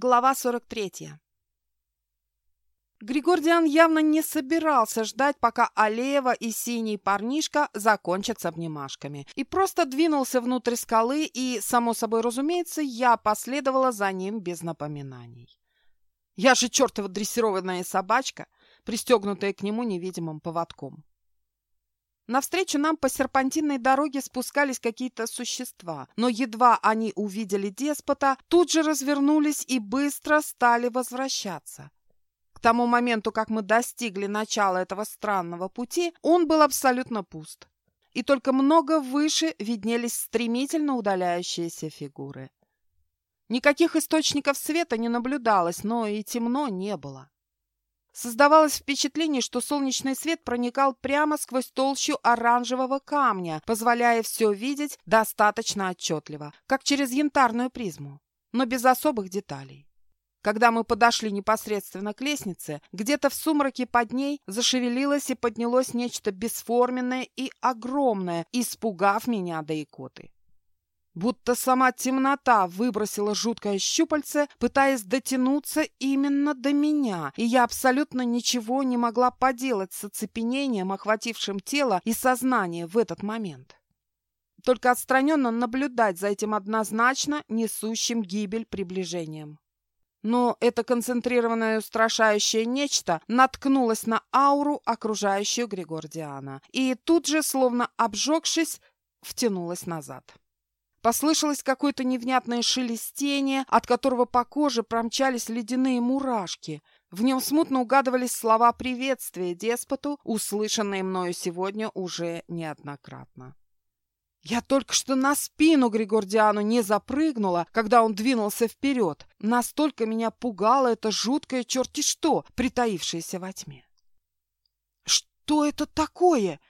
Глава 43. Григордиан явно не собирался ждать, пока Алеева и синий парнишка закончат с обнимашками, и просто двинулся внутрь скалы, и, само собой разумеется, я последовала за ним без напоминаний. Я же чертова дрессированная собачка, пристегнутая к нему невидимым поводком. Навстречу нам по серпантинной дороге спускались какие-то существа, но едва они увидели деспота, тут же развернулись и быстро стали возвращаться. К тому моменту, как мы достигли начала этого странного пути, он был абсолютно пуст. И только много выше виднелись стремительно удаляющиеся фигуры. Никаких источников света не наблюдалось, но и темно не было. Создавалось впечатление, что солнечный свет проникал прямо сквозь толщу оранжевого камня, позволяя все видеть достаточно отчетливо, как через янтарную призму, но без особых деталей. Когда мы подошли непосредственно к лестнице, где-то в сумраке под ней зашевелилось и поднялось нечто бесформенное и огромное, испугав меня до икоты. Будто сама темнота выбросила жуткое щупальце, пытаясь дотянуться именно до меня, и я абсолютно ничего не могла поделать с оцепенением, охватившим тело и сознание в этот момент. Только отстраненно наблюдать за этим однозначно несущим гибель приближением. Но это концентрированное устрашающее нечто наткнулось на ауру, окружающую Григордиана, и тут же, словно обжегшись, втянулось назад. Послышалось какое-то невнятное шелестение, от которого по коже промчались ледяные мурашки. В нем смутно угадывались слова приветствия деспоту, услышанные мною сегодня уже неоднократно. Я только что на спину Григордиану не запрыгнула, когда он двинулся вперед. Настолько меня пугало это жуткое черти что, притаившееся во тьме. «Что это такое?»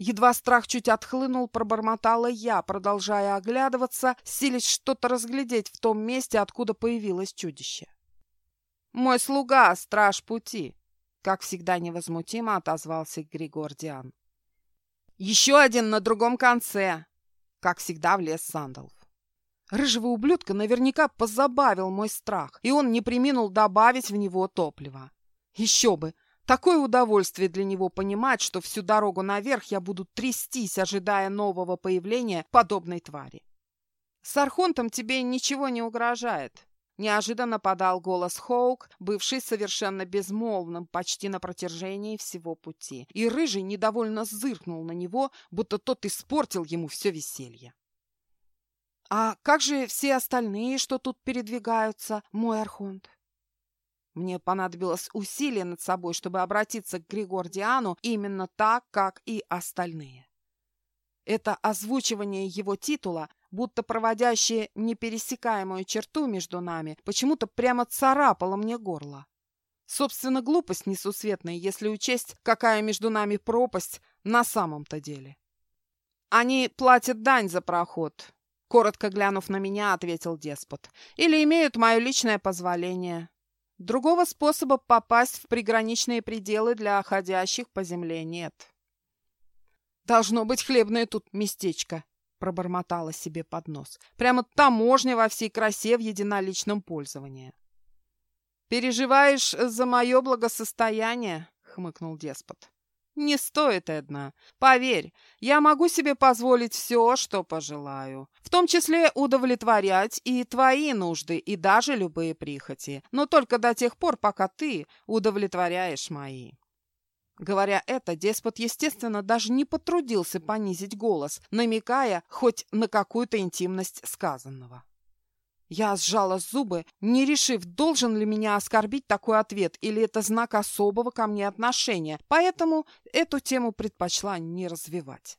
Едва страх чуть отхлынул, пробормотала я, продолжая оглядываться, силясь что-то разглядеть в том месте, откуда появилось чудище. «Мой слуга, страж пути!» Как всегда невозмутимо отозвался Григордиан. «Еще один на другом конце!» Как всегда влез Сандалов. Рыжего ублюдка наверняка позабавил мой страх, и он не приминул добавить в него топлива. Еще бы! Такое удовольствие для него понимать, что всю дорогу наверх я буду трястись, ожидая нового появления подобной твари. «С Архонтом тебе ничего не угрожает», — неожиданно подал голос Хоук, бывший совершенно безмолвным почти на протяжении всего пути. И Рыжий недовольно зыркнул на него, будто тот испортил ему все веселье. «А как же все остальные, что тут передвигаются, мой Архонт?» Мне понадобилось усилие над собой, чтобы обратиться к Григордиану именно так, как и остальные. Это озвучивание его титула, будто проводящее непересекаемую черту между нами, почему-то прямо царапало мне горло. Собственно, глупость несусветная, если учесть, какая между нами пропасть на самом-то деле. Они платят дань за проход, коротко глянув на меня, ответил деспот. Или имеют мое личное позволение. Другого способа попасть в приграничные пределы для ходящих по земле нет. «Должно быть хлебное тут местечко», — пробормотала себе под нос. «Прямо таможня во всей красе в единоличном пользовании». «Переживаешь за мое благосостояние?» — хмыкнул деспот. Не стоит, Эдна. Поверь, я могу себе позволить все, что пожелаю. В том числе удовлетворять и твои нужды, и даже любые прихоти. Но только до тех пор, пока ты удовлетворяешь мои. Говоря это, деспот, естественно, даже не потрудился понизить голос, намекая хоть на какую-то интимность сказанного. Я сжала зубы, не решив, должен ли меня оскорбить такой ответ или это знак особого ко мне отношения, поэтому эту тему предпочла не развивать.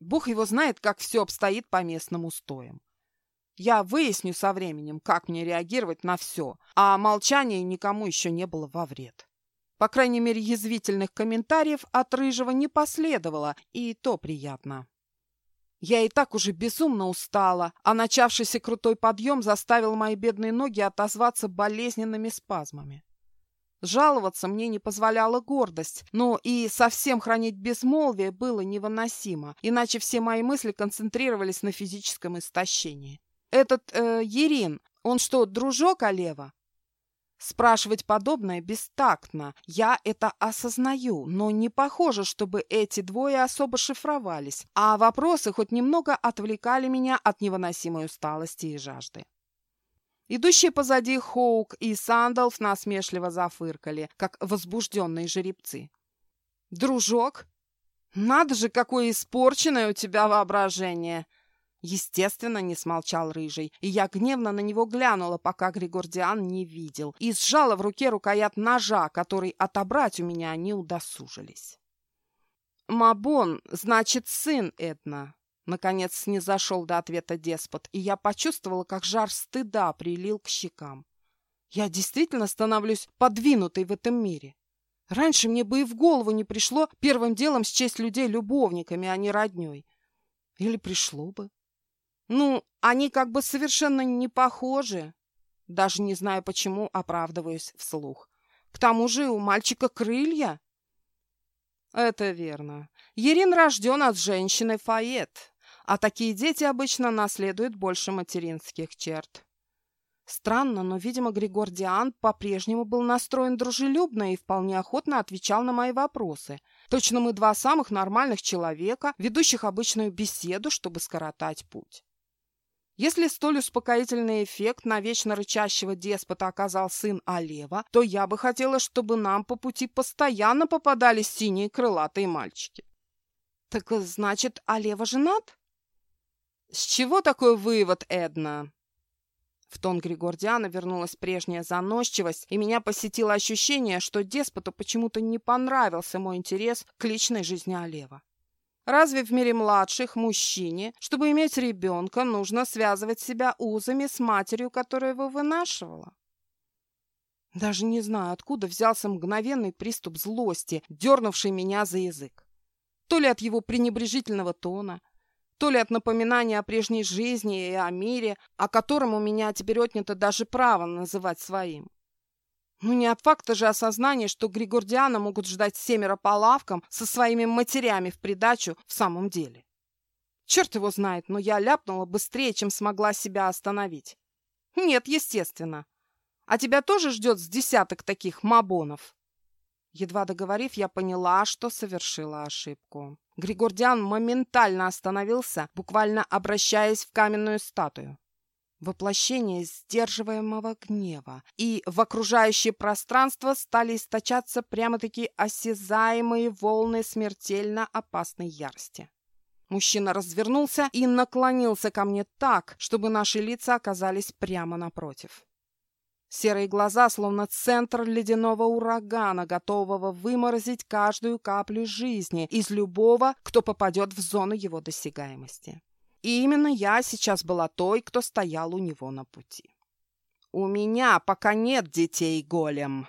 Бог его знает, как все обстоит по местным устоям. Я выясню со временем, как мне реагировать на все, а молчание никому еще не было во вред. По крайней мере, язвительных комментариев от Рыжего не последовало, и то приятно. Я и так уже безумно устала, а начавшийся крутой подъем заставил мои бедные ноги отозваться болезненными спазмами. Жаловаться мне не позволяла гордость, но и совсем хранить безмолвие было невыносимо, иначе все мои мысли концентрировались на физическом истощении. Этот э, Ерин, Он что, дружок Олева? Спрашивать подобное бестактно. Я это осознаю, но не похоже, чтобы эти двое особо шифровались, а вопросы хоть немного отвлекали меня от невыносимой усталости и жажды. Идущие позади Хоук и Сандалф насмешливо зафыркали, как возбужденные жеребцы. «Дружок? Надо же, какое испорченное у тебя воображение!» Естественно, не смолчал Рыжий, и я гневно на него глянула, пока Григордиан не видел, и сжала в руке рукоять ножа, который отобрать у меня не удосужились. «Мабон, значит, сын Эдна», Наконец не зашел до ответа деспот, и я почувствовала, как жар стыда прилил к щекам. Я действительно становлюсь подвинутой в этом мире. Раньше мне бы и в голову не пришло первым делом счесть людей любовниками, а не родней. Или пришло бы. Ну, они как бы совершенно не похожи. Даже не знаю, почему оправдываюсь вслух. К тому же у мальчика крылья. Это верно. Ерин рожден от женщины Фает, а такие дети обычно наследуют больше материнских черт. Странно, но, видимо, Григор Диан по-прежнему был настроен дружелюбно и вполне охотно отвечал на мои вопросы. Точно мы два самых нормальных человека, ведущих обычную беседу, чтобы скоротать путь. Если столь успокоительный эффект на вечно рычащего деспота оказал сын Алева, то я бы хотела, чтобы нам по пути постоянно попадались синие крылатые мальчики. Так значит, Алева женат? С чего такой вывод, Эдна? В тон Григордиана вернулась прежняя заносчивость, и меня посетило ощущение, что деспоту почему-то не понравился мой интерес к личной жизни Алева. Разве в мире младших мужчине, чтобы иметь ребенка, нужно связывать себя узами с матерью, которая его вынашивала? Даже не знаю, откуда взялся мгновенный приступ злости, дернувший меня за язык. То ли от его пренебрежительного тона, то ли от напоминания о прежней жизни и о мире, о котором у меня теперь отнято даже право называть своим. Ну не от факта же осознания, что Григордиана могут ждать семеро по лавкам со своими матерями в придачу в самом деле. Черт его знает, но я ляпнула быстрее, чем смогла себя остановить. Нет, естественно. А тебя тоже ждет с десяток таких мабонов. Едва договорив, я поняла, что совершила ошибку. Григордиан моментально остановился, буквально обращаясь в каменную статую воплощение сдерживаемого гнева, и в окружающее пространство стали источаться прямо-таки осязаемые волны смертельно опасной ярости. Мужчина развернулся и наклонился ко мне так, чтобы наши лица оказались прямо напротив. Серые глаза, словно центр ледяного урагана, готового выморозить каждую каплю жизни из любого, кто попадет в зону его досягаемости. И именно я сейчас была той, кто стоял у него на пути. «У меня пока нет детей, голем!»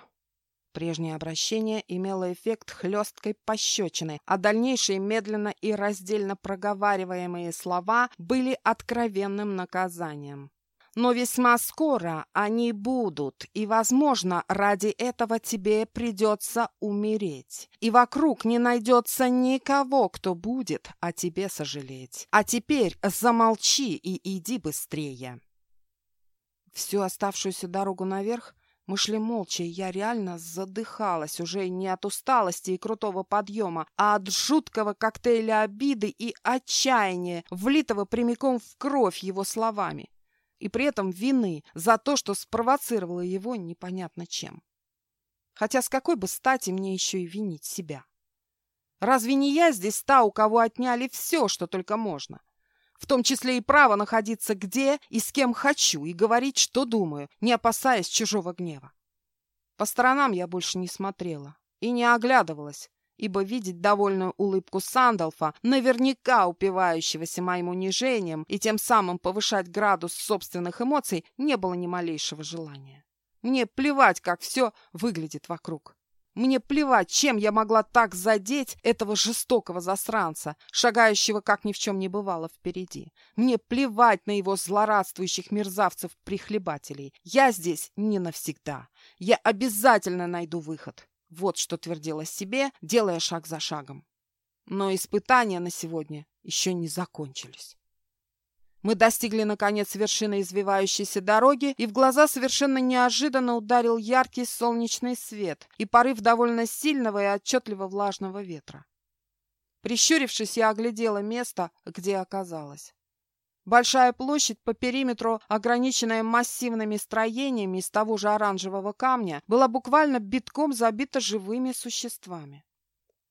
Прежнее обращение имело эффект хлесткой пощечины, а дальнейшие медленно и раздельно проговариваемые слова были откровенным наказанием. Но весьма скоро они будут, и, возможно, ради этого тебе придется умереть. И вокруг не найдется никого, кто будет о тебе сожалеть. А теперь замолчи и иди быстрее. Всю оставшуюся дорогу наверх мы шли молча, и я реально задыхалась уже не от усталости и крутого подъема, а от жуткого коктейля обиды и отчаяния, влитого прямиком в кровь его словами и при этом вины за то, что спровоцировало его непонятно чем. Хотя с какой бы стати мне еще и винить себя? Разве не я здесь та, у кого отняли все, что только можно? В том числе и право находиться где и с кем хочу и говорить, что думаю, не опасаясь чужого гнева. По сторонам я больше не смотрела и не оглядывалась, ибо видеть довольную улыбку Сандалфа, наверняка упивающегося моим унижением и тем самым повышать градус собственных эмоций, не было ни малейшего желания. Мне плевать, как все выглядит вокруг. Мне плевать, чем я могла так задеть этого жестокого засранца, шагающего, как ни в чем не бывало, впереди. Мне плевать на его злорадствующих мерзавцев-прихлебателей. Я здесь не навсегда. Я обязательно найду выход. Вот что твердила себе, делая шаг за шагом. Но испытания на сегодня еще не закончились. Мы достигли, наконец, вершины извивающейся дороги, и в глаза совершенно неожиданно ударил яркий солнечный свет и порыв довольно сильного и отчетливо влажного ветра. Прищурившись, я оглядела место, где оказалась. Большая площадь по периметру, ограниченная массивными строениями из того же оранжевого камня, была буквально битком забита живыми существами.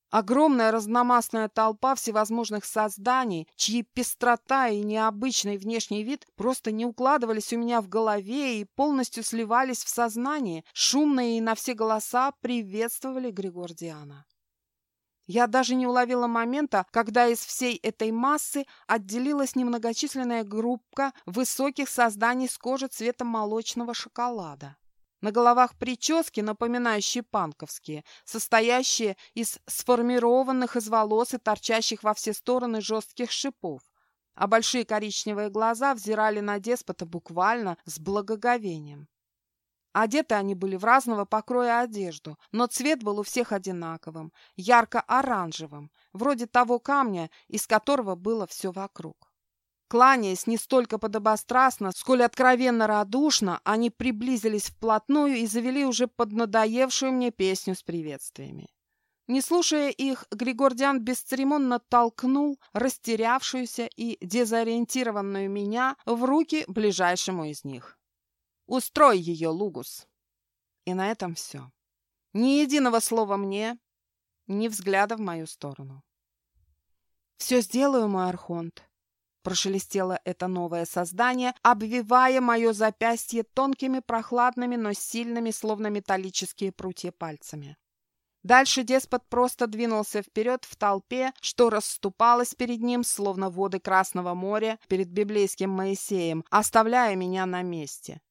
Огромная разномастная толпа всевозможных созданий, чьи пестрота и необычный внешний вид просто не укладывались у меня в голове и полностью сливались в сознании, шумные и на все голоса приветствовали Григордиана. Я даже не уловила момента, когда из всей этой массы отделилась немногочисленная группка высоких созданий с кожи цвета молочного шоколада. На головах прически, напоминающие панковские, состоящие из сформированных из волос и торчащих во все стороны жестких шипов. А большие коричневые глаза взирали на деспота буквально с благоговением. Одеты они были в разного покроя одежду, но цвет был у всех одинаковым, ярко-оранжевым, вроде того камня, из которого было все вокруг. Кланяясь не столько подобострастно, сколь откровенно радушно, они приблизились вплотную и завели уже поднадоевшую мне песню с приветствиями. Не слушая их, Григордиан бесцеремонно толкнул растерявшуюся и дезориентированную меня в руки ближайшему из них. «Устрой ее, Лугус!» И на этом все. Ни единого слова мне, ни взгляда в мою сторону. «Все сделаю, мой Архонт», Прошелестело это новое создание, обвивая мое запястье тонкими, прохладными, но сильными, словно металлические прутья пальцами. Дальше деспот просто двинулся вперед в толпе, что расступалось перед ним, словно воды Красного моря перед библейским Моисеем, оставляя меня на месте.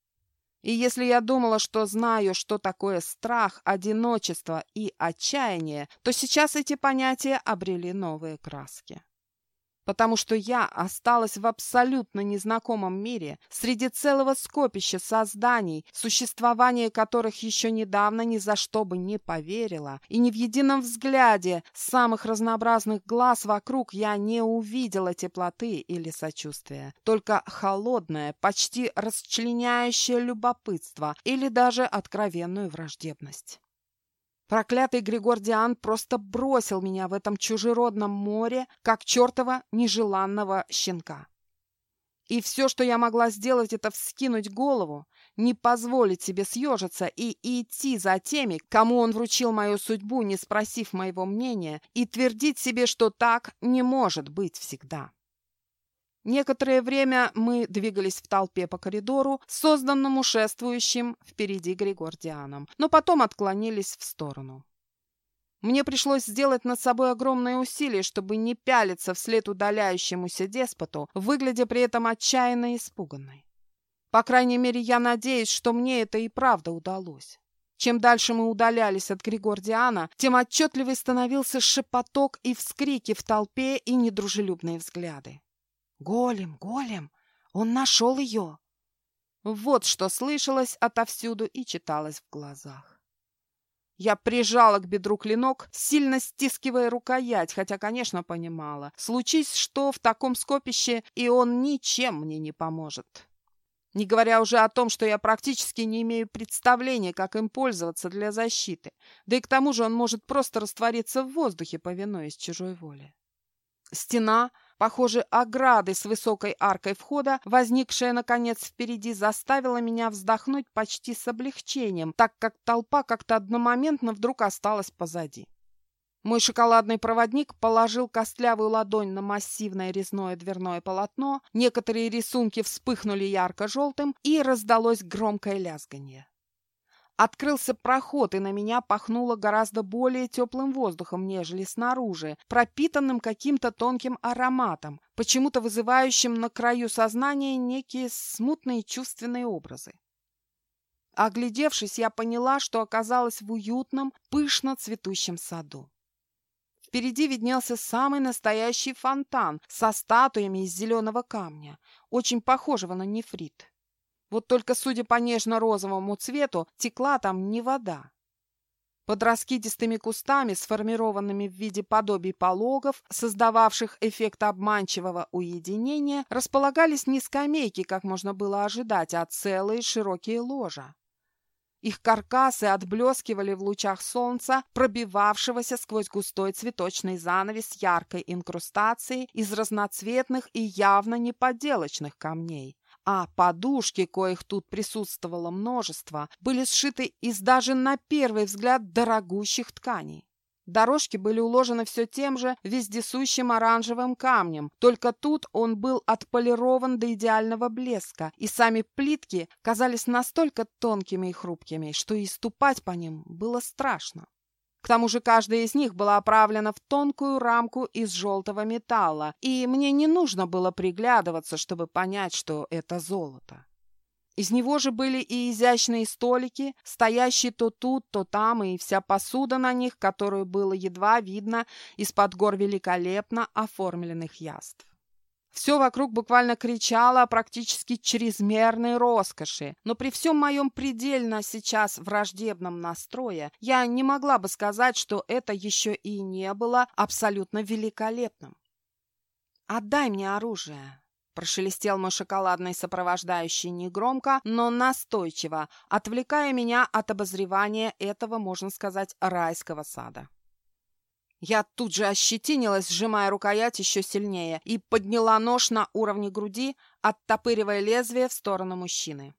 И если я думала, что знаю, что такое страх, одиночество и отчаяние, то сейчас эти понятия обрели новые краски потому что я осталась в абсолютно незнакомом мире среди целого скопища созданий, существование которых еще недавно ни за что бы не поверила, и ни в едином взгляде самых разнообразных глаз вокруг я не увидела теплоты или сочувствия, только холодное, почти расчленяющее любопытство или даже откровенную враждебность. Проклятый Григордиан просто бросил меня в этом чужеродном море, как чертова нежеланного щенка. И все, что я могла сделать, это вскинуть голову, не позволить себе съежиться и идти за теми, кому он вручил мою судьбу, не спросив моего мнения, и твердить себе, что так не может быть всегда. Некоторое время мы двигались в толпе по коридору, созданному шествующим впереди Григордианом, но потом отклонились в сторону. Мне пришлось сделать над собой огромное усилие, чтобы не пялиться вслед удаляющемуся деспоту, выглядя при этом отчаянно испуганной. По крайней мере, я надеюсь, что мне это и правда удалось. Чем дальше мы удалялись от Григордиана, тем отчетливее становился шепоток и вскрики в толпе и недружелюбные взгляды. Голем, голем! Он нашел ее!» Вот что слышалось отовсюду и читалось в глазах. Я прижала к бедру клинок, сильно стискивая рукоять, хотя, конечно, понимала. Случись что в таком скопище, и он ничем мне не поможет. Не говоря уже о том, что я практически не имею представления, как им пользоваться для защиты. Да и к тому же он может просто раствориться в воздухе, повинуясь чужой воле. Стена, Похоже, ограды с высокой аркой входа, возникшая, наконец, впереди, заставила меня вздохнуть почти с облегчением, так как толпа как-то одномоментно вдруг осталась позади. Мой шоколадный проводник положил костлявую ладонь на массивное резное дверное полотно, некоторые рисунки вспыхнули ярко-желтым, и раздалось громкое лязганье. Открылся проход, и на меня пахнуло гораздо более теплым воздухом, нежели снаружи, пропитанным каким-то тонким ароматом, почему-то вызывающим на краю сознания некие смутные чувственные образы. Оглядевшись, я поняла, что оказалась в уютном, пышно цветущем саду. Впереди виднелся самый настоящий фонтан со статуями из зеленого камня, очень похожего на нефрит. Вот только, судя по нежно-розовому цвету, текла там не вода. Под раскидистыми кустами, сформированными в виде подобий пологов, создававших эффект обманчивого уединения, располагались не скамейки, как можно было ожидать, а целые широкие ложа. Их каркасы отблескивали в лучах солнца, пробивавшегося сквозь густой цветочный занавес яркой инкрустацией из разноцветных и явно неподделочных камней а подушки, коих тут присутствовало множество, были сшиты из даже на первый взгляд дорогущих тканей. Дорожки были уложены все тем же вездесущим оранжевым камнем, только тут он был отполирован до идеального блеска, и сами плитки казались настолько тонкими и хрупкими, что и ступать по ним было страшно. К тому же каждая из них была оправлена в тонкую рамку из желтого металла, и мне не нужно было приглядываться, чтобы понять, что это золото. Из него же были и изящные столики, стоящие то тут, то там, и вся посуда на них, которую было едва видно из-под гор великолепно оформленных яств. Все вокруг буквально кричало о практически чрезмерной роскоши, но при всем моем предельно сейчас враждебном настрое я не могла бы сказать, что это еще и не было абсолютно великолепным. «Отдай мне оружие», — прошелестел мой шоколадный сопровождающий негромко, но настойчиво, отвлекая меня от обозревания этого, можно сказать, райского сада. Я тут же ощетинилась, сжимая рукоять еще сильнее, и подняла нож на уровне груди, оттопыривая лезвие в сторону мужчины.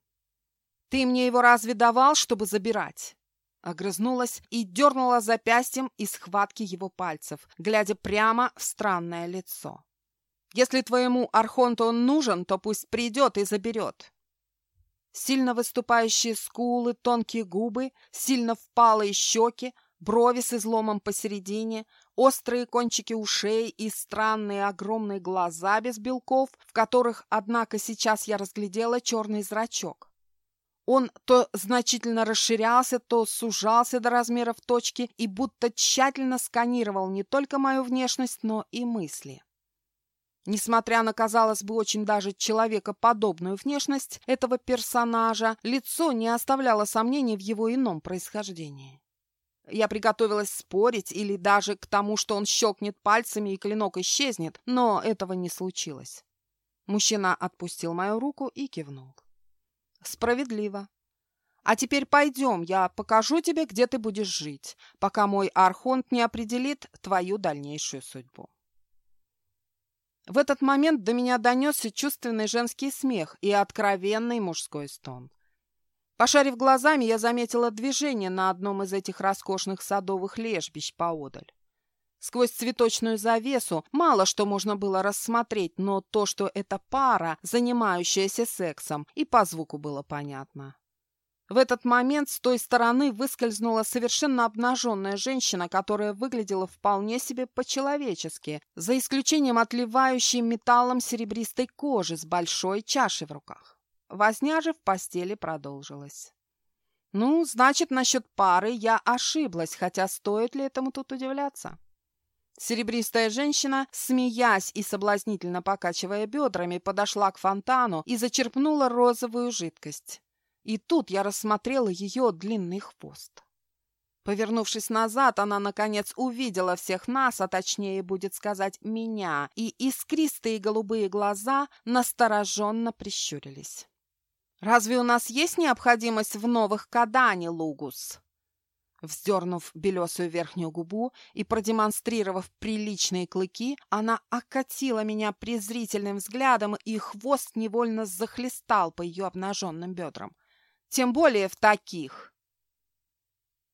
«Ты мне его разве давал, чтобы забирать?» Огрызнулась и дернула запястьем из схватки его пальцев, глядя прямо в странное лицо. «Если твоему Архонту он нужен, то пусть придет и заберет». Сильно выступающие скулы, тонкие губы, сильно впалые щеки, брови с изломом посередине, острые кончики ушей и странные огромные глаза без белков, в которых, однако, сейчас я разглядела черный зрачок. Он то значительно расширялся, то сужался до размеров точки и будто тщательно сканировал не только мою внешность, но и мысли. Несмотря на, казалось бы, очень даже человекоподобную внешность этого персонажа, лицо не оставляло сомнений в его ином происхождении. Я приготовилась спорить или даже к тому, что он щелкнет пальцами и клинок исчезнет, но этого не случилось. Мужчина отпустил мою руку и кивнул. Справедливо. А теперь пойдем, я покажу тебе, где ты будешь жить, пока мой архонт не определит твою дальнейшую судьбу. В этот момент до меня донесся чувственный женский смех и откровенный мужской стон. Пошарив глазами, я заметила движение на одном из этих роскошных садовых лежбищ поодаль. Сквозь цветочную завесу мало что можно было рассмотреть, но то, что это пара, занимающаяся сексом, и по звуку было понятно. В этот момент с той стороны выскользнула совершенно обнаженная женщина, которая выглядела вполне себе по-человечески, за исключением отливающей металлом серебристой кожи с большой чашей в руках. Возня же в постели продолжилась. Ну, значит, насчет пары я ошиблась, хотя стоит ли этому тут удивляться? Серебристая женщина, смеясь и соблазнительно покачивая бедрами, подошла к фонтану и зачерпнула розовую жидкость. И тут я рассмотрела ее длинный хвост. Повернувшись назад, она, наконец, увидела всех нас, а точнее, будет сказать, меня, и искристые голубые глаза настороженно прищурились. Разве у нас есть необходимость в новых кадане, Лугус?» Вздернув белесую верхнюю губу и продемонстрировав приличные клыки, она окатила меня презрительным взглядом, и хвост невольно захлестал по ее обнаженным бедрам. Тем более в таких.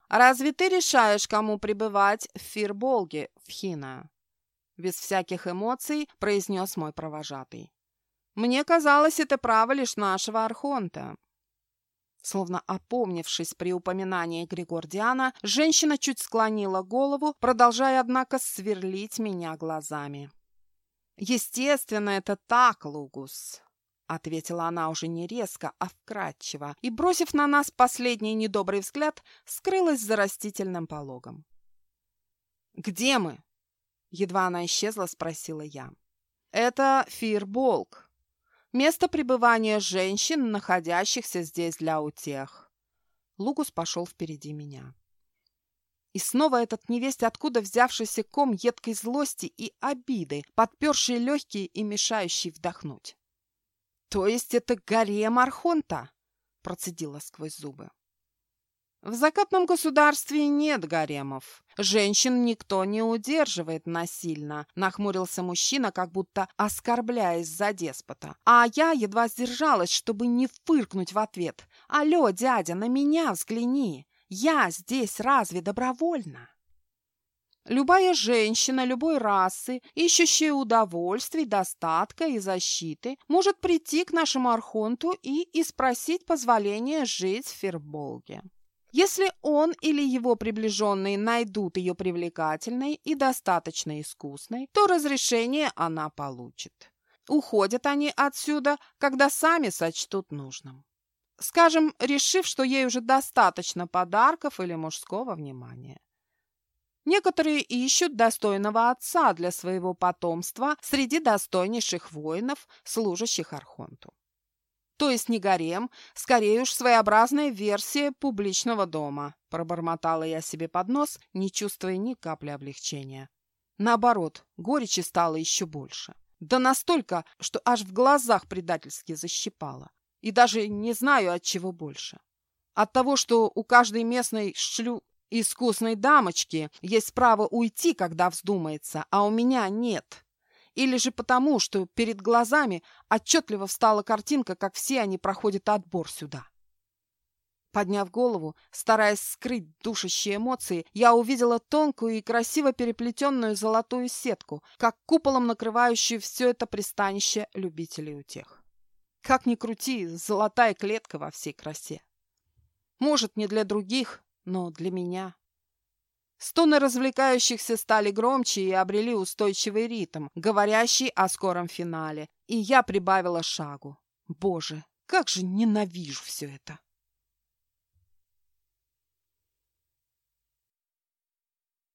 «Разве ты решаешь, кому пребывать в Фирболге, в Хина?» Без всяких эмоций произнес мой провожатый. Мне казалось, это право лишь нашего Архонта. Словно опомнившись при упоминании Григордиана, женщина чуть склонила голову, продолжая, однако, сверлить меня глазами. «Естественно, это так, Лугус», — ответила она уже не резко, а вкратчиво, и, бросив на нас последний недобрый взгляд, скрылась за растительным пологом. «Где мы?» — едва она исчезла, спросила я. «Это Фирболк», Место пребывания женщин, находящихся здесь для утех. Лугус пошел впереди меня. И снова этот невесть, откуда взявшийся ком едкой злости и обиды, подперший легкие и мешающий вдохнуть. «То есть это гарем Архонта?» — процедила сквозь зубы. В закатном государстве нет гаремов. Женщин никто не удерживает насильно, нахмурился мужчина, как будто оскорбляясь за деспота. А я едва сдержалась, чтобы не фыркнуть в ответ. Алло, дядя, на меня взгляни. Я здесь разве добровольно? Любая женщина любой расы, ищущая удовольствий, достатка и защиты, может прийти к нашему Архонту и, и спросить позволения жить в Ферболге. Если он или его приближенные найдут ее привлекательной и достаточно искусной, то разрешение она получит. Уходят они отсюда, когда сами сочтут нужным. Скажем, решив, что ей уже достаточно подарков или мужского внимания. Некоторые ищут достойного отца для своего потомства среди достойнейших воинов, служащих Архонту. То есть не гарем, скорее уж своеобразная версия публичного дома, пробормотала я себе под нос, не чувствуя ни капли облегчения. Наоборот, горечи стало еще больше. Да настолько, что аж в глазах предательски защипало. И даже не знаю, от чего больше. От того, что у каждой местной шлю искусной дамочки есть право уйти, когда вздумается, а у меня нет или же потому, что перед глазами отчетливо встала картинка, как все они проходят отбор сюда. Подняв голову, стараясь скрыть душащие эмоции, я увидела тонкую и красиво переплетенную золотую сетку, как куполом накрывающую все это пристанище любителей утех. Как ни крути, золотая клетка во всей красе. Может, не для других, но для меня. Стоны развлекающихся стали громче и обрели устойчивый ритм, говорящий о скором финале, и я прибавила шагу. Боже, как же ненавижу все это!